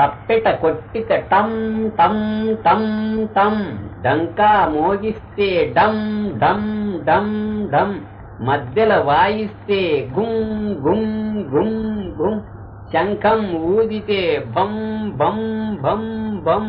తప్పెట కొట్టిక టం టం టం టం డంకా మోగిస్తే డం డం డం డం. మధ్యల వాయిస్తే గుం గుం గుం గుం. శంఖం ఊదితే బం బం బం బం